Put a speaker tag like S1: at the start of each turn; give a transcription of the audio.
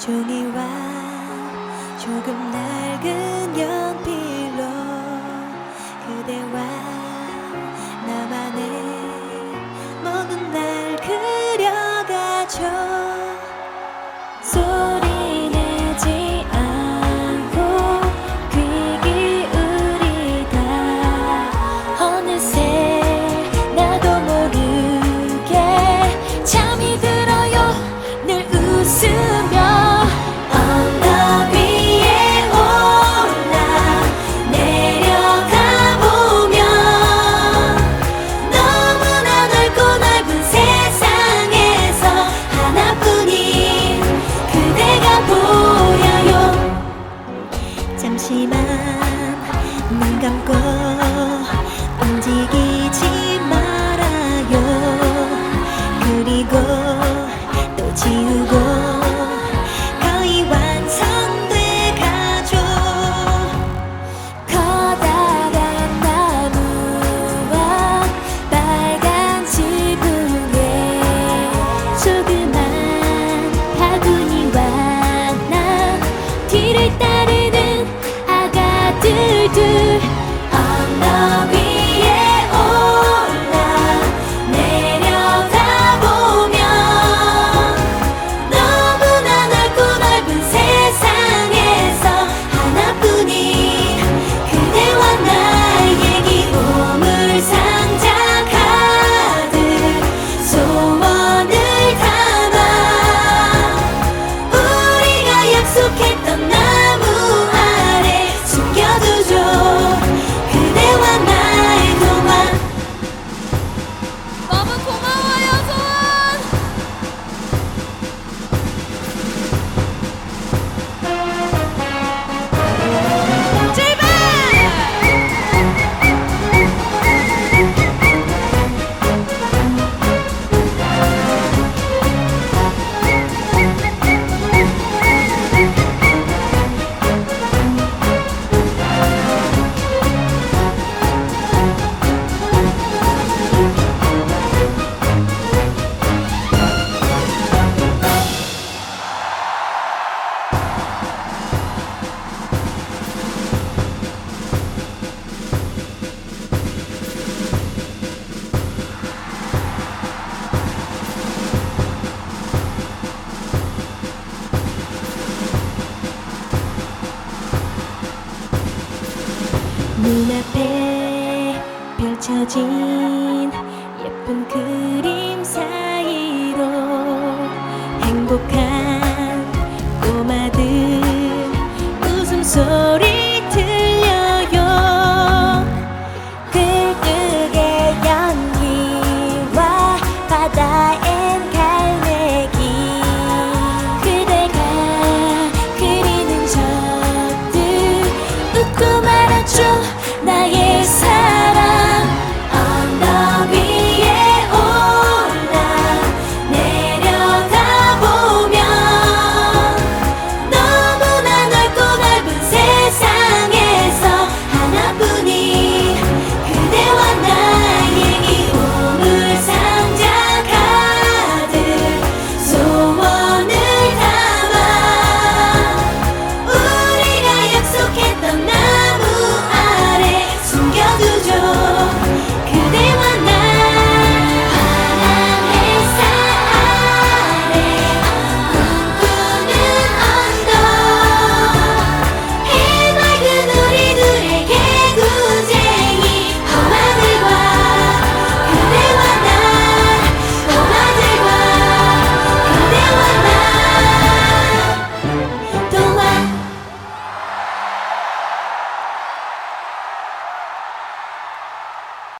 S1: 종이와 조금 낡은 눈앞에 펼쳐진 예쁜 그림 사이로 행복한